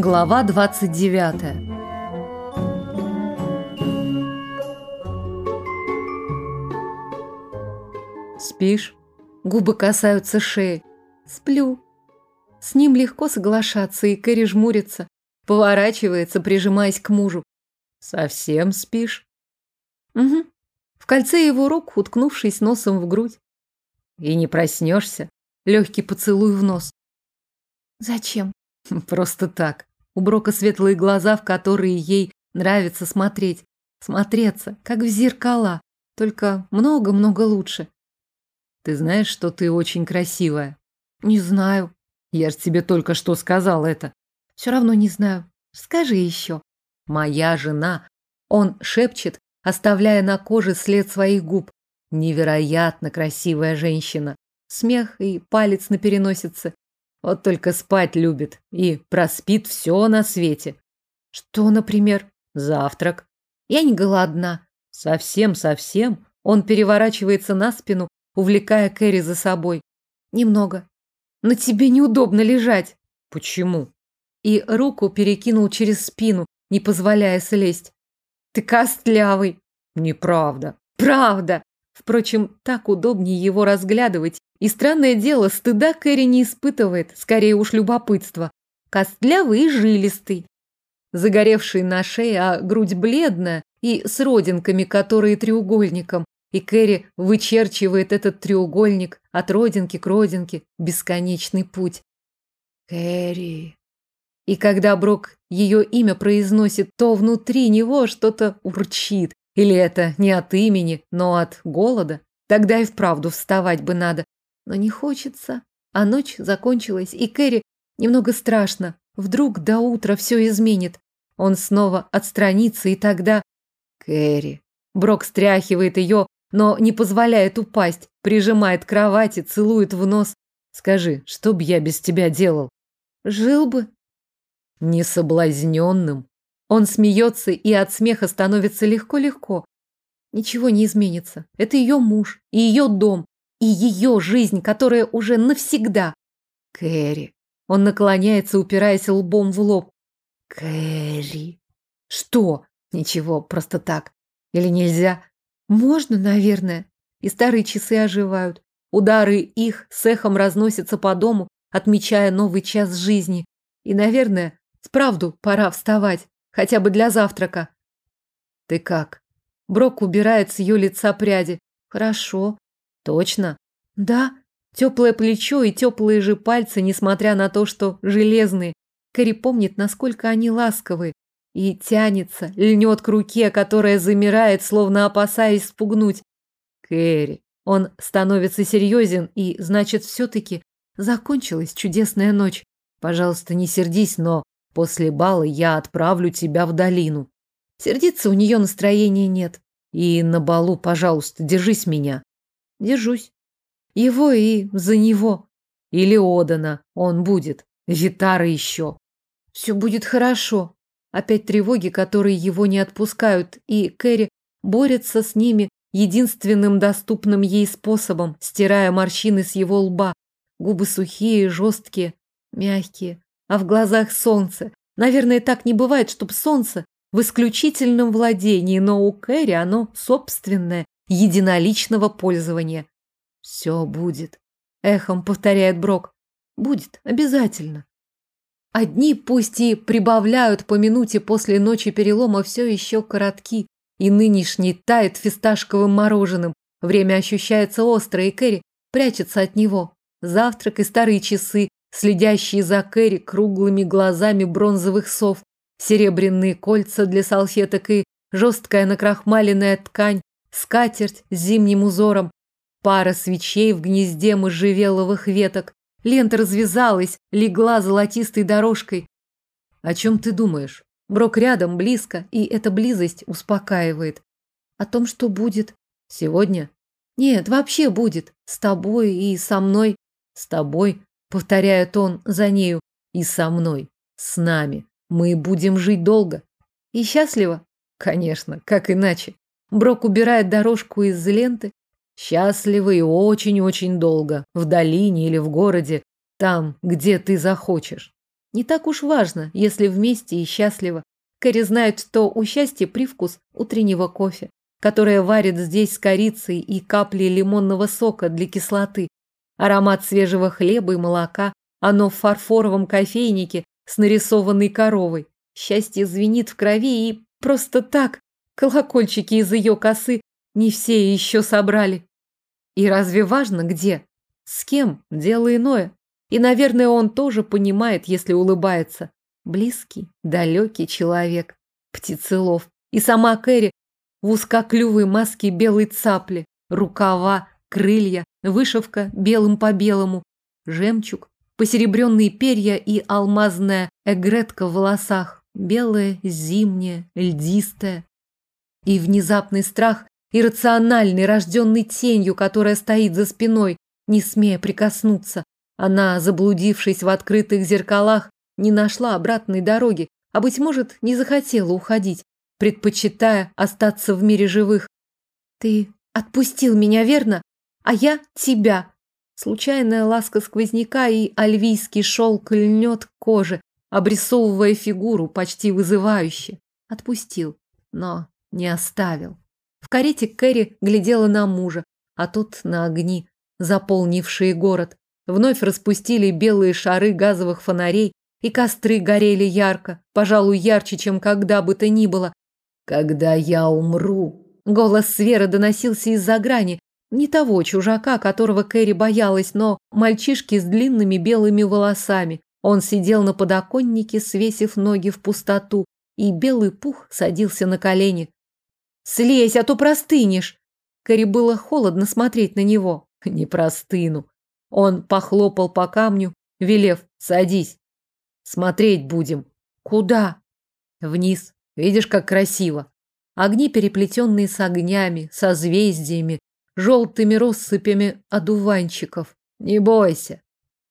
Глава 29 Спишь? Губы касаются шеи. Сплю. С ним легко соглашаться, и Кэрри жмурится, поворачивается, прижимаясь к мужу. Совсем спишь? Угу. В кольце его рук, уткнувшись носом в грудь. И не проснешься? Легкий поцелуй в нос. Зачем? Просто так. У Брока светлые глаза, в которые ей нравится смотреть. Смотреться, как в зеркала, только много-много лучше. Ты знаешь, что ты очень красивая? Не знаю. Я же тебе только что сказал это. Все равно не знаю. Скажи еще. Моя жена. Он шепчет, оставляя на коже след своих губ. Невероятно красивая женщина. Смех и палец на переносице. Вот только спать любит и проспит все на свете. Что, например? Завтрак. Я не голодна. Совсем-совсем. Он переворачивается на спину, увлекая Кэрри за собой. Немного. Но тебе неудобно лежать. Почему? И руку перекинул через спину, не позволяя слезть. Ты костлявый. Неправда. Правда. Впрочем, так удобнее его разглядывать. И странное дело, стыда Кэрри не испытывает, скорее уж любопытство. Костлявый и жилистый. Загоревший на шее, а грудь бледная и с родинками, которые треугольником. И Кэрри вычерчивает этот треугольник от родинки к родинке, бесконечный путь. Кэрри. И когда Брок ее имя произносит, то внутри него что-то урчит. Или это не от имени, но от голода. Тогда и вправду вставать бы надо. Но не хочется. А ночь закончилась, и Кэрри немного страшно. Вдруг до утра все изменит. Он снова отстранится, и тогда... Кэрри. Брок стряхивает ее, но не позволяет упасть, прижимает к кровати, целует в нос. Скажи, что б я без тебя делал? Жил бы, несоблазненным. Он смеется, и от смеха становится легко-легко. Ничего не изменится. Это ее муж, и ее дом, и ее жизнь, которая уже навсегда. Кэрри. Он наклоняется, упираясь лбом в лоб. Кэрри. Что? Ничего, просто так. Или нельзя? Можно, наверное. И старые часы оживают. Удары их с эхом разносятся по дому, отмечая новый час жизни. И, наверное, Справду, пора вставать, хотя бы для завтрака. Ты как? Брок убирает с ее лица пряди. Хорошо. Точно? Да. Теплое плечо и теплые же пальцы, несмотря на то, что железные. Кэрри помнит, насколько они ласковые. И тянется, льнет к руке, которая замирает, словно опасаясь спугнуть. Кэрри. Он становится серьезен, и, значит, все-таки закончилась чудесная ночь. Пожалуйста, не сердись, но После бала я отправлю тебя в долину. Сердиться у нее настроения нет. И на балу, пожалуйста, держись меня. Держусь. Его и за него. Или Одана. Он будет. Витара еще. Все будет хорошо. Опять тревоги, которые его не отпускают, и Кэрри борется с ними единственным доступным ей способом, стирая морщины с его лба. Губы сухие, жесткие, мягкие а в глазах солнце. Наверное, так не бывает, чтоб солнце в исключительном владении, но у Кэрри оно собственное, единоличного пользования. Все будет. Эхом повторяет Брок. Будет, обязательно. Одни пусть и прибавляют по минуте после ночи перелома все еще коротки, и нынешний тает фисташковым мороженым. Время ощущается остро, и Кэрри прячется от него. Завтрак и старые часы, следящие за Кэрри круглыми глазами бронзовых сов, серебряные кольца для салфеток и жесткая накрахмаленная ткань, скатерть с зимним узором, пара свечей в гнезде можжевеловых веток. Лента развязалась, легла золотистой дорожкой. О чем ты думаешь? Брок рядом, близко, и эта близость успокаивает. О том, что будет. Сегодня? Нет, вообще будет. С тобой и со мной. С тобой Повторяет он за нею. И со мной. С нами. Мы будем жить долго. И счастливо? Конечно, как иначе. Брок убирает дорожку из ленты. Счастливо и очень-очень долго. В долине или в городе. Там, где ты захочешь. Не так уж важно, если вместе и счастливо. Кэрри знает, что у счастья привкус утреннего кофе, которое варит здесь с корицей и каплей лимонного сока для кислоты. Аромат свежего хлеба и молока, оно в фарфоровом кофейнике с нарисованной коровой. Счастье звенит в крови и просто так. Колокольчики из ее косы не все еще собрали. И разве важно где? С кем? Дело иное. И, наверное, он тоже понимает, если улыбается. Близкий, далекий человек. Птицелов. И сама Кэрри в узкоклювой маске белой цапли. Рукава, крылья, вышивка белым по белому. Жемчуг, посеребренные перья и алмазная эгретка в волосах. Белая, зимняя, льдистая. И внезапный страх, иррациональный, рожденный тенью, которая стоит за спиной, не смея прикоснуться. Она, заблудившись в открытых зеркалах, не нашла обратной дороги, а, быть может, не захотела уходить, предпочитая остаться в мире живых. Ты отпустил меня, верно? А я тебя. Случайная ласка сквозняка и альвийский шелк льнет к коже, обрисовывая фигуру почти вызывающе. Отпустил, но не оставил. В карете Кэрри глядела на мужа, а тот на огни, заполнившие город. Вновь распустили белые шары газовых фонарей, и костры горели ярко, пожалуй, ярче, чем когда бы то ни было. «Когда я умру...» Голос Сверы доносился из-за грани, не того чужака, которого Кэрри боялась, но мальчишки с длинными белыми волосами. Он сидел на подоконнике, свесив ноги в пустоту, и белый пух садился на колени. «Слезь, а то простынешь!» Кэрри было холодно смотреть на него. «Не простыну. Он похлопал по камню, велев «Садись. Смотреть будем». «Куда?» «Вниз. Видишь, как красиво. Огни, переплетенные с огнями, созвездиями, желтыми россыпями одуванчиков. Не бойся».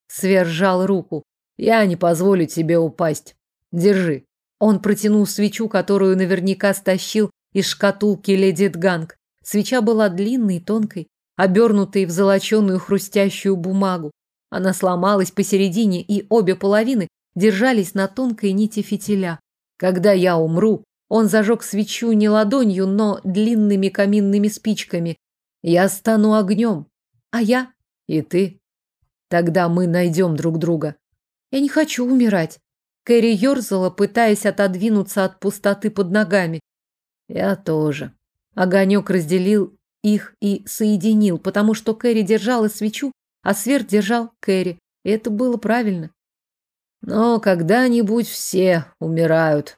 Свержал руку. «Я не позволю тебе упасть. Держи». Он протянул свечу, которую наверняка стащил из шкатулки леди Дганг. Свеча была длинной и тонкой, обернутой в золоченую хрустящую бумагу. Она сломалась посередине, и обе половины держались на тонкой нити фитиля. Когда я умру, он зажег свечу не ладонью, но длинными каминными спичками. Я стану огнем. А я? И ты? Тогда мы найдем друг друга. Я не хочу умирать. Кэрри ерзала, пытаясь отодвинуться от пустоты под ногами. Я тоже. Огонек разделил их и соединил, потому что Кэрри держала свечу, а Сверд держал Кэрри. И это было правильно. Но когда-нибудь все умирают.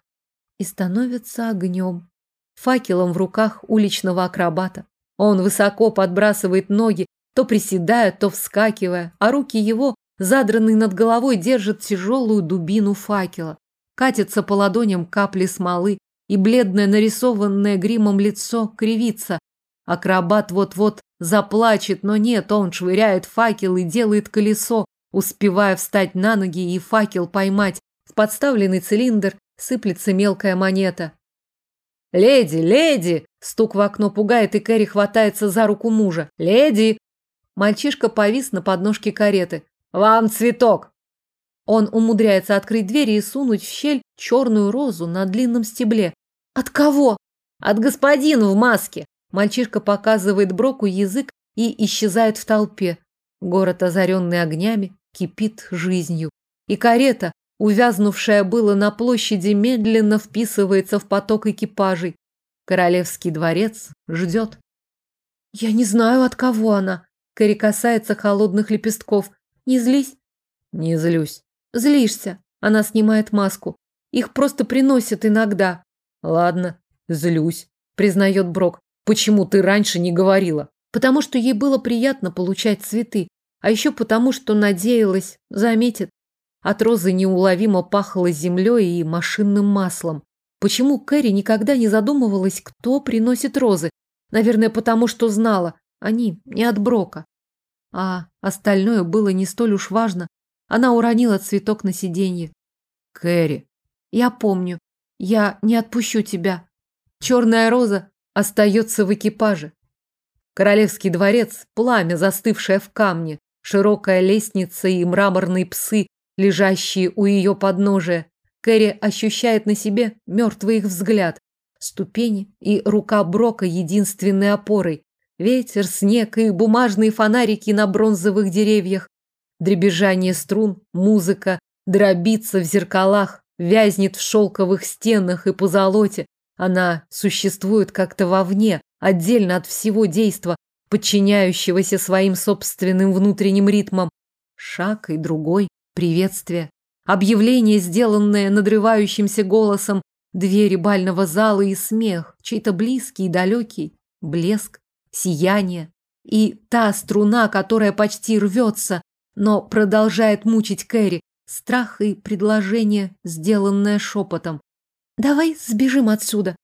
И становятся огнем. Факелом в руках уличного акробата. Он высоко подбрасывает ноги, то приседая, то вскакивая, а руки его, задранные над головой, держат тяжелую дубину факела. Катятся по ладоням капли смолы, и бледное нарисованное гримом лицо кривится, Акробат вот-вот заплачет, но нет, он швыряет факел и делает колесо, успевая встать на ноги и факел поймать. В подставленный цилиндр сыплется мелкая монета. «Леди, леди!» Стук в окно пугает, и Кэрри хватается за руку мужа. «Леди!» Мальчишка повис на подножке кареты. «Вам цветок!» Он умудряется открыть дверь и сунуть в щель черную розу на длинном стебле. «От кого?» «От господина в маске!» Мальчишка показывает Броку язык и исчезает в толпе. Город, озаренный огнями, кипит жизнью. И карета, увязнувшая было на площади, медленно вписывается в поток экипажей. Королевский дворец ждет. Я не знаю, от кого она. Кэрри касается холодных лепестков. Не злись? Не злюсь. Злишься. Она снимает маску. Их просто приносят иногда. Ладно, злюсь, признает Брок. Почему ты раньше не говорила? Потому что ей было приятно получать цветы, а еще потому, что надеялась, заметит. От розы неуловимо пахло землей и машинным маслом. Почему Кэрри никогда не задумывалась, кто приносит розы? Наверное, потому что знала, они не от Брока. А остальное было не столь уж важно. Она уронила цветок на сиденье. Кэрри. Я помню. Я не отпущу тебя. Черная роза остается в экипаже. Королевский дворец, пламя, застывшее в камне, широкая лестница и мраморные псы, лежащие у ее подножия. Кэрри ощущает на себе мертвый их взгляд. Ступени и рука Брока единственной опорой. Ветер, снег и бумажные фонарики на бронзовых деревьях. Дребезжание струн, музыка, дробится в зеркалах, вязнет в шелковых стенах и позолоте. Она существует как-то вовне, отдельно от всего действа, подчиняющегося своим собственным внутренним ритмам. Шаг и другой, приветствие, объявление, сделанное надрывающимся голосом, двери бального зала и смех, чей-то близкий и далекий, блеск, сияние. И та струна, которая почти рвется, но продолжает мучить Кэрри, страх и предложение, сделанное шепотом. «Давай сбежим отсюда».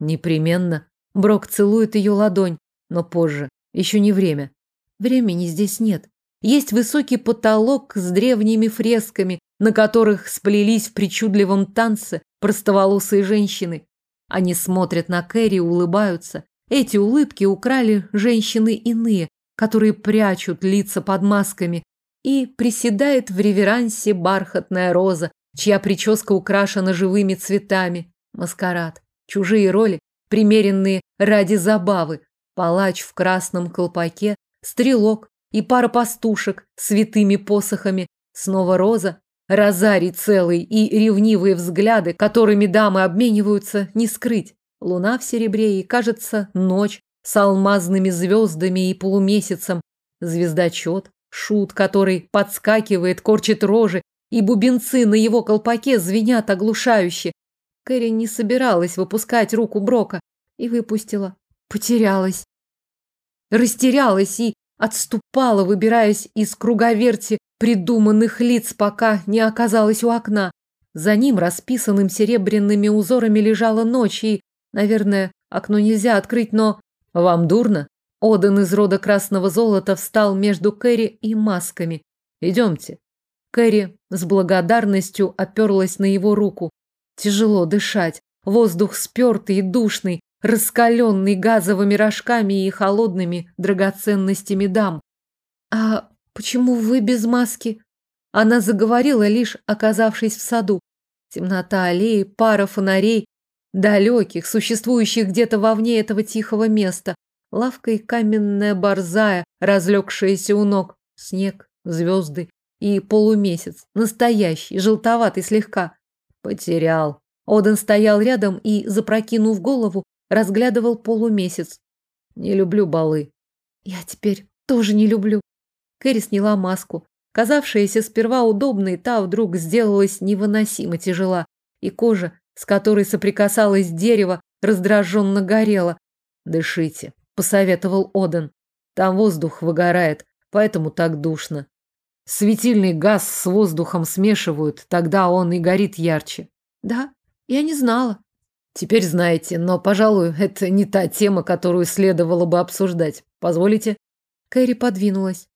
«Непременно». Брок целует ее ладонь, но позже. Еще не время. Времени здесь нет. Есть высокий потолок с древними фресками, на которых сплелись в причудливом танце простоволосые женщины. Они смотрят на Кэрри и улыбаются. Эти улыбки украли женщины иные, которые прячут лица под масками. И приседает в реверансе бархатная роза, чья прическа украшена живыми цветами. Маскарад. Чужие роли, примеренные ради забавы. Палач в красном колпаке, стрелок и пара пастушек с святыми посохами. Снова роза, розарий целый и ревнивые взгляды, которыми дамы обмениваются, не скрыть. Луна в серебре и, кажется, ночь с алмазными звездами и полумесяцем. Звездочет, шут, который подскакивает, корчит рожи, и бубенцы на его колпаке звенят оглушающе. Кэрри не собиралась выпускать руку Брока и выпустила. Потерялась. Растерялась и отступала, выбираясь из круговерти придуманных лиц, пока не оказалась у окна. За ним, расписанным серебряными узорами, лежала ночь, и, наверное, окно нельзя открыть, но... Вам дурно? Оден из рода красного золота встал между Кэрри и масками. Идемте. Кэрри с благодарностью оперлась на его руку. Тяжело дышать. Воздух спертый и душный, раскаленный газовыми рожками и холодными драгоценностями дам. «А почему вы без маски?» Она заговорила, лишь оказавшись в саду. Темнота аллеи, пара фонарей, далеких, существующих где-то вовне этого тихого места. Лавка и каменная борзая, разлегшаяся у ног. Снег, звезды и полумесяц. Настоящий, желтоватый слегка. Потерял. Оден стоял рядом и, запрокинув голову, разглядывал полумесяц. Не люблю балы. Я теперь тоже не люблю. Кэрри сняла маску. Казавшаяся сперва удобной, та вдруг сделалась невыносимо тяжела, и кожа, с которой соприкасалось дерево, раздраженно горела. «Дышите», — посоветовал Оден. «Там воздух выгорает, поэтому так душно. Светильный газ с воздухом смешивают, тогда он и горит ярче». «Да, я не знала», Теперь знаете, но, пожалуй, это не та тема, которую следовало бы обсуждать. Позволите? Кэрри подвинулась.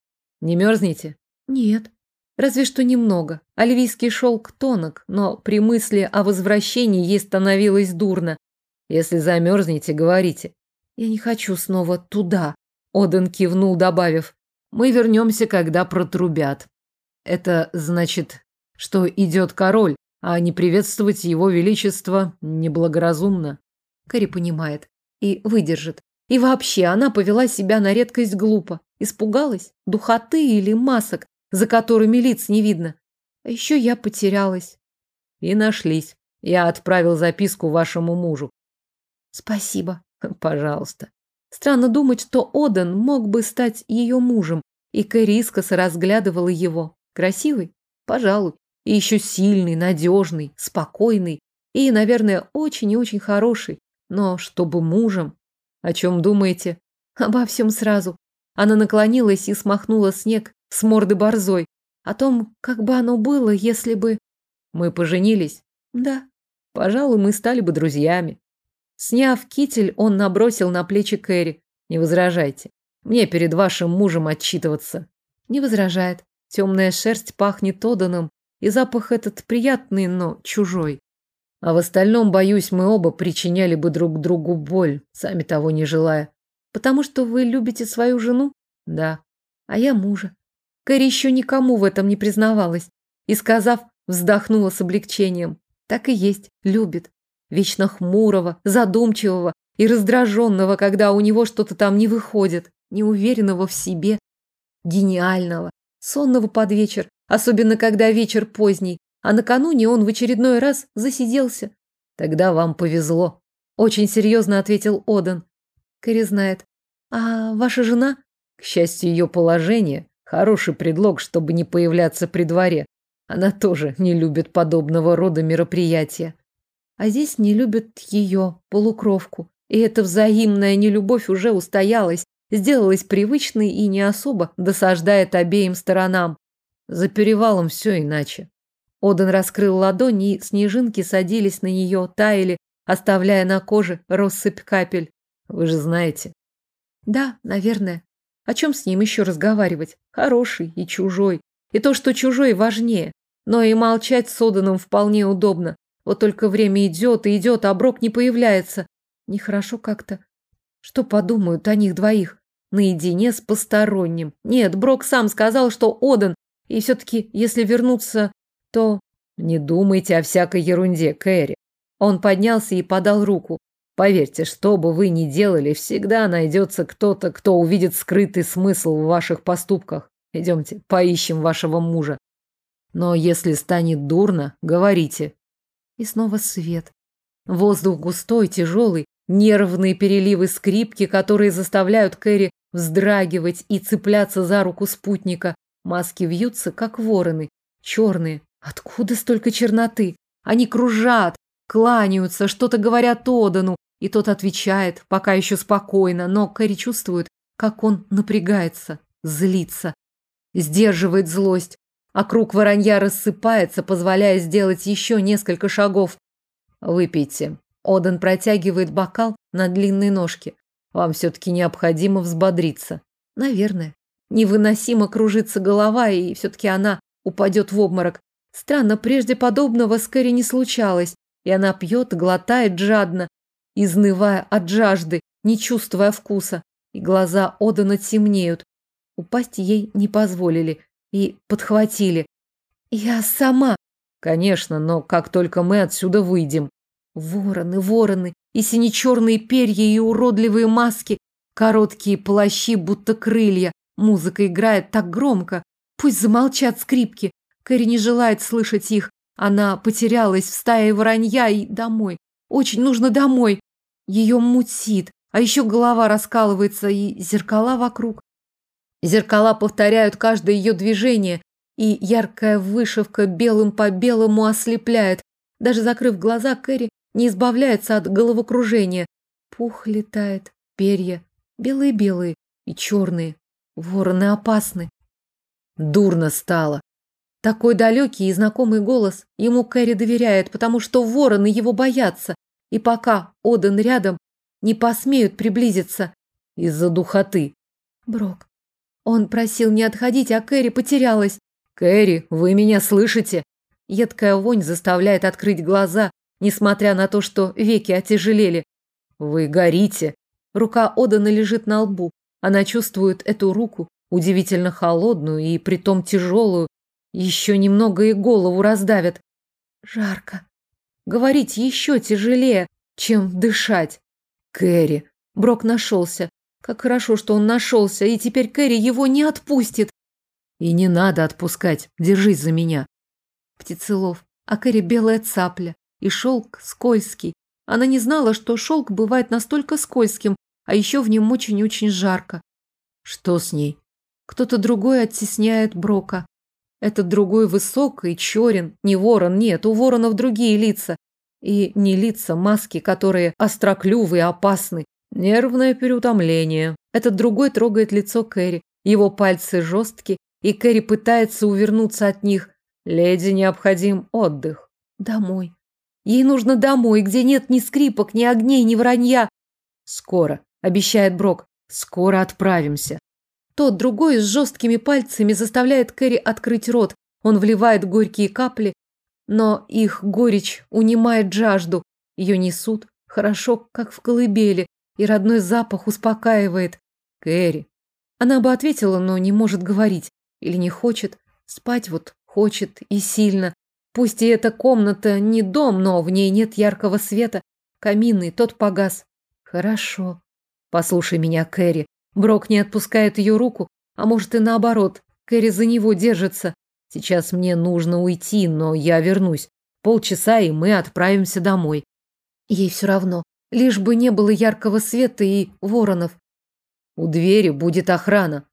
Не мерзнете? Нет. Разве что немного. Альвийский шелк тонок, но при мысли о возвращении ей становилось дурно. Если замерзнете, говорите. Я не хочу снова туда. Оден кивнул, добавив. Мы вернемся, когда протрубят. Это значит, что идет король, а не приветствовать его величество неблагоразумно. Кэрри понимает и выдержит. И вообще, она повела себя на редкость глупо. Испугалась? Духоты или масок, за которыми лиц не видно? А еще я потерялась. И нашлись. Я отправил записку вашему мужу. Спасибо. Пожалуйста. Странно думать, что Оден мог бы стать ее мужем, и Кэрри искоса разглядывала его. Красивый? Пожалуй и еще сильный, надежный, спокойный и, наверное, очень и очень хороший. Но чтобы мужем... О чем думаете? Обо всем сразу. Она наклонилась и смахнула снег с морды борзой. О том, как бы оно было, если бы... Мы поженились? Да. Пожалуй, мы стали бы друзьями. Сняв китель, он набросил на плечи Кэрри. Не возражайте. Мне перед вашим мужем отчитываться. Не возражает. Темная шерсть пахнет оданом, и запах этот приятный, но чужой. А в остальном, боюсь, мы оба причиняли бы друг другу боль, сами того не желая. Потому что вы любите свою жену? Да. А я мужа. Кэрри еще никому в этом не признавалась. и, сказав, вздохнула с облегчением. Так и есть, любит. Вечно хмурого, задумчивого и раздраженного, когда у него что-то там не выходит, неуверенного в себе, гениального, сонного под вечер, особенно когда вечер поздний, а накануне он в очередной раз засиделся. Тогда вам повезло. Очень серьезно ответил Одан. Кэрри знает. А ваша жена? К счастью, ее положение – хороший предлог, чтобы не появляться при дворе. Она тоже не любит подобного рода мероприятия. А здесь не любят ее, полукровку. И эта взаимная нелюбовь уже устоялась, сделалась привычной и не особо досаждает обеим сторонам. За перевалом все иначе. Оден раскрыл ладонь, и снежинки садились на нее, таяли, оставляя на коже россыпь капель. Вы же знаете. Да, наверное. О чем с ним еще разговаривать? Хороший и чужой. И то, что чужой, важнее. Но и молчать с Оданом вполне удобно. Вот только время идет и идет, а Брок не появляется. Нехорошо как-то. Что подумают о них двоих? Наедине с посторонним. Нет, Брок сам сказал, что Одан. И все-таки, если вернуться, то... Не думайте о всякой ерунде, Кэрри. Он поднялся и подал руку. Поверьте, что бы вы ни делали, всегда найдется кто-то, кто увидит скрытый смысл в ваших поступках. Идемте, поищем вашего мужа. Но если станет дурно, говорите. И снова свет. Воздух густой, тяжелый, нервные переливы скрипки, которые заставляют Кэрри вздрагивать и цепляться за руку спутника. Маски вьются, как вороны, черные. Откуда столько черноты? Они кружат, кланяются, что-то говорят Одану, и тот отвечает, пока еще спокойно, но Кэрри чувствует, как он напрягается, злится, сдерживает злость, а круг воронья рассыпается, позволяя сделать еще несколько шагов. Выпейте. Одан протягивает бокал на длинной ножке. Вам все-таки необходимо взбодриться. Наверное. Невыносимо кружится голова, и все-таки она упадет в обморок. Странно, прежде подобного с Кэрри не случалось, и она пьет, глотает жадно, изнывая от жажды, не чувствуя вкуса, и глаза Одана темнеют. Упасть ей не позволили и подхватили. «Я сама!» «Конечно, но как только мы отсюда выйдем...» Вороны, вороны, и сине-черные перья, и уродливые маски, короткие плащи, будто крылья. Музыка играет так громко. Пусть замолчат скрипки. Кэрри не желает слышать их. Она потерялась в стае воронья и домой. Очень нужно домой. Ее мутит, а еще голова раскалывается и зеркала вокруг. Зеркала повторяют каждое ее движение, и яркая вышивка белым по белому ослепляет. Даже закрыв глаза, Кэрри не избавляется от головокружения. Пух летает, перья, белые-белые и черные. Вороны опасны. Дурно стало. Такой далекий и знакомый голос ему Кэрри доверяет, потому что вороны его боятся. И пока Оден рядом, не посмеют приблизиться из-за духоты. Брок. Он просил не отходить, а Кэрри потерялась. «Кэрри, вы меня слышите?» Едкая вонь заставляет открыть глаза, несмотря на то, что веки отяжелели. «Вы горите!» Рука Одана лежит на лбу. Она чувствует эту руку, удивительно холодную и притом тяжелую. Еще немного и голову раздавят. Жарко. Говорить еще тяжелее, чем дышать. Кэрри. Брок нашелся. Как хорошо, что он нашелся, и теперь Кэрри его не отпустит. И не надо отпускать. Держись за меня. Птицелов. А Кэрри белая цапля. И шелк скользкий. Она не знала, что шелк бывает настолько скользким, а еще в нем очень-очень жарко. Что с ней? Кто-то другой оттесняет Брока. Этот другой высок и черен. Не ворон, нет, у воронов другие лица. И не лица, маски, которые остроклювы и опасны. Нервное переутомление. Этот другой трогает лицо Кэрри. Его пальцы жесткие, и Кэрри пытается увернуться от них. Леди необходим отдых. Домой. Ей нужно домой, где нет ни скрипок, ни огней, ни вранья. Скоро, обещает Брок. Скоро отправимся. Тот другой с жесткими пальцами заставляет Кэрри открыть рот. Он вливает горькие капли, но их горечь унимает жажду. Ее несут, хорошо, как в колыбели, и родной запах успокаивает. Кэрри. Она бы ответила, но не может говорить. Или не хочет. Спать вот хочет и сильно. Пусть и эта комната не дом, но в ней нет яркого света. Каминный, тот погас. Хорошо. Послушай меня, Кэрри. Брок не отпускает ее руку, а может и наоборот. Кэрри за него держится. Сейчас мне нужно уйти, но я вернусь. Полчаса, и мы отправимся домой. Ей все равно. Лишь бы не было яркого света и воронов. У двери будет охрана.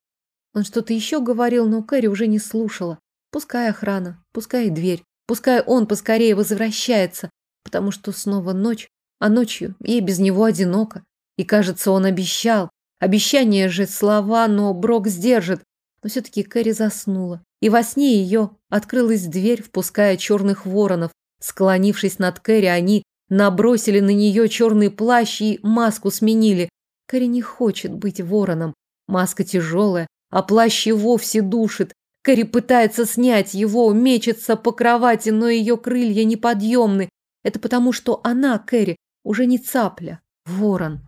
Он что-то еще говорил, но Кэрри уже не слушала. Пускай охрана, пускай дверь, пускай он поскорее возвращается, потому что снова ночь, а ночью ей без него одиноко. И, кажется, он обещал. Обещание же слова, но Брок сдержит. Но все-таки Кэрри заснула. И во сне ее открылась дверь, впуская черных воронов. Склонившись над Кэрри, они набросили на нее черный плащ и маску сменили. Кэрри не хочет быть вороном. Маска тяжелая, а плащ и вовсе душит. Кэрри пытается снять его, мечется по кровати, но ее крылья неподъемны. Это потому, что она, Кэрри, уже не цапля, ворон.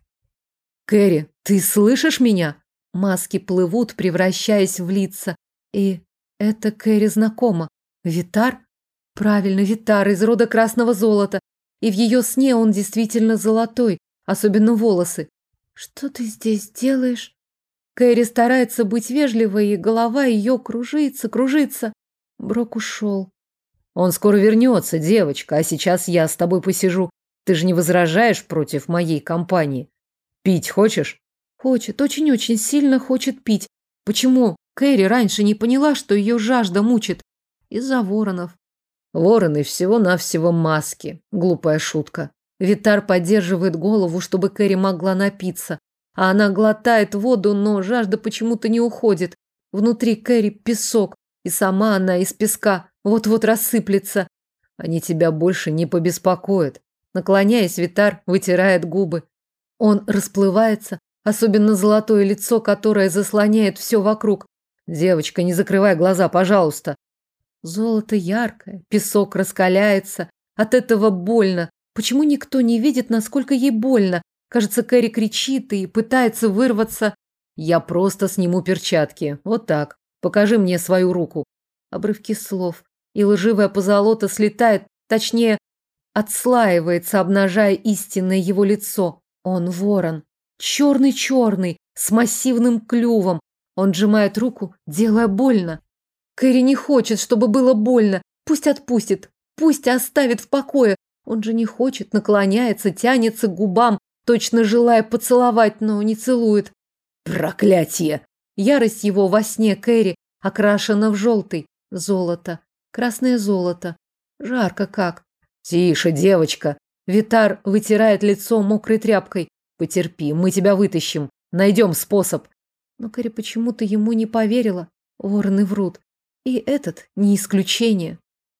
Кэрри, ты слышишь меня? Маски плывут, превращаясь в лица. И это Кэрри знакомо. Витар? Правильно, Витар из рода красного золота. И в ее сне он действительно золотой, особенно волосы. Что ты здесь делаешь? Кэрри старается быть вежливой, и голова ее кружится, кружится. Брок ушел. Он скоро вернется, девочка, а сейчас я с тобой посижу. Ты же не возражаешь против моей компании? Пить хочешь? Хочет, очень-очень сильно хочет пить. Почему Кэрри раньше не поняла, что ее жажда мучит? Из-за воронов. Вороны всего-навсего маски. Глупая шутка. Витар поддерживает голову, чтобы Кэрри могла напиться. А она глотает воду, но жажда почему-то не уходит. Внутри Кэрри песок, и сама она из песка вот-вот рассыплется. Они тебя больше не побеспокоят. Наклоняясь, Витар вытирает губы. Он расплывается, особенно золотое лицо, которое заслоняет все вокруг. Девочка, не закрывай глаза, пожалуйста. Золото яркое, песок раскаляется. От этого больно. Почему никто не видит, насколько ей больно? Кажется, Кэрри кричит и пытается вырваться. Я просто сниму перчатки. Вот так. Покажи мне свою руку. Обрывки слов. И лживая позолота слетает, точнее, отслаивается, обнажая истинное его лицо. Он ворон. Черный-черный, с массивным клювом. Он сжимает руку, делая больно. Кэрри не хочет, чтобы было больно. Пусть отпустит, пусть оставит в покое. Он же не хочет, наклоняется, тянется к губам, точно желая поцеловать, но не целует. Проклятие! Ярость его во сне Кэрри окрашена в желтый. Золото. Красное золото. Жарко как. Тише, девочка. Витар вытирает лицо мокрой тряпкой. Потерпи, мы тебя вытащим. Найдем способ. Но Кэрри почему-то ему не поверила. Вороны врут. И этот не исключение.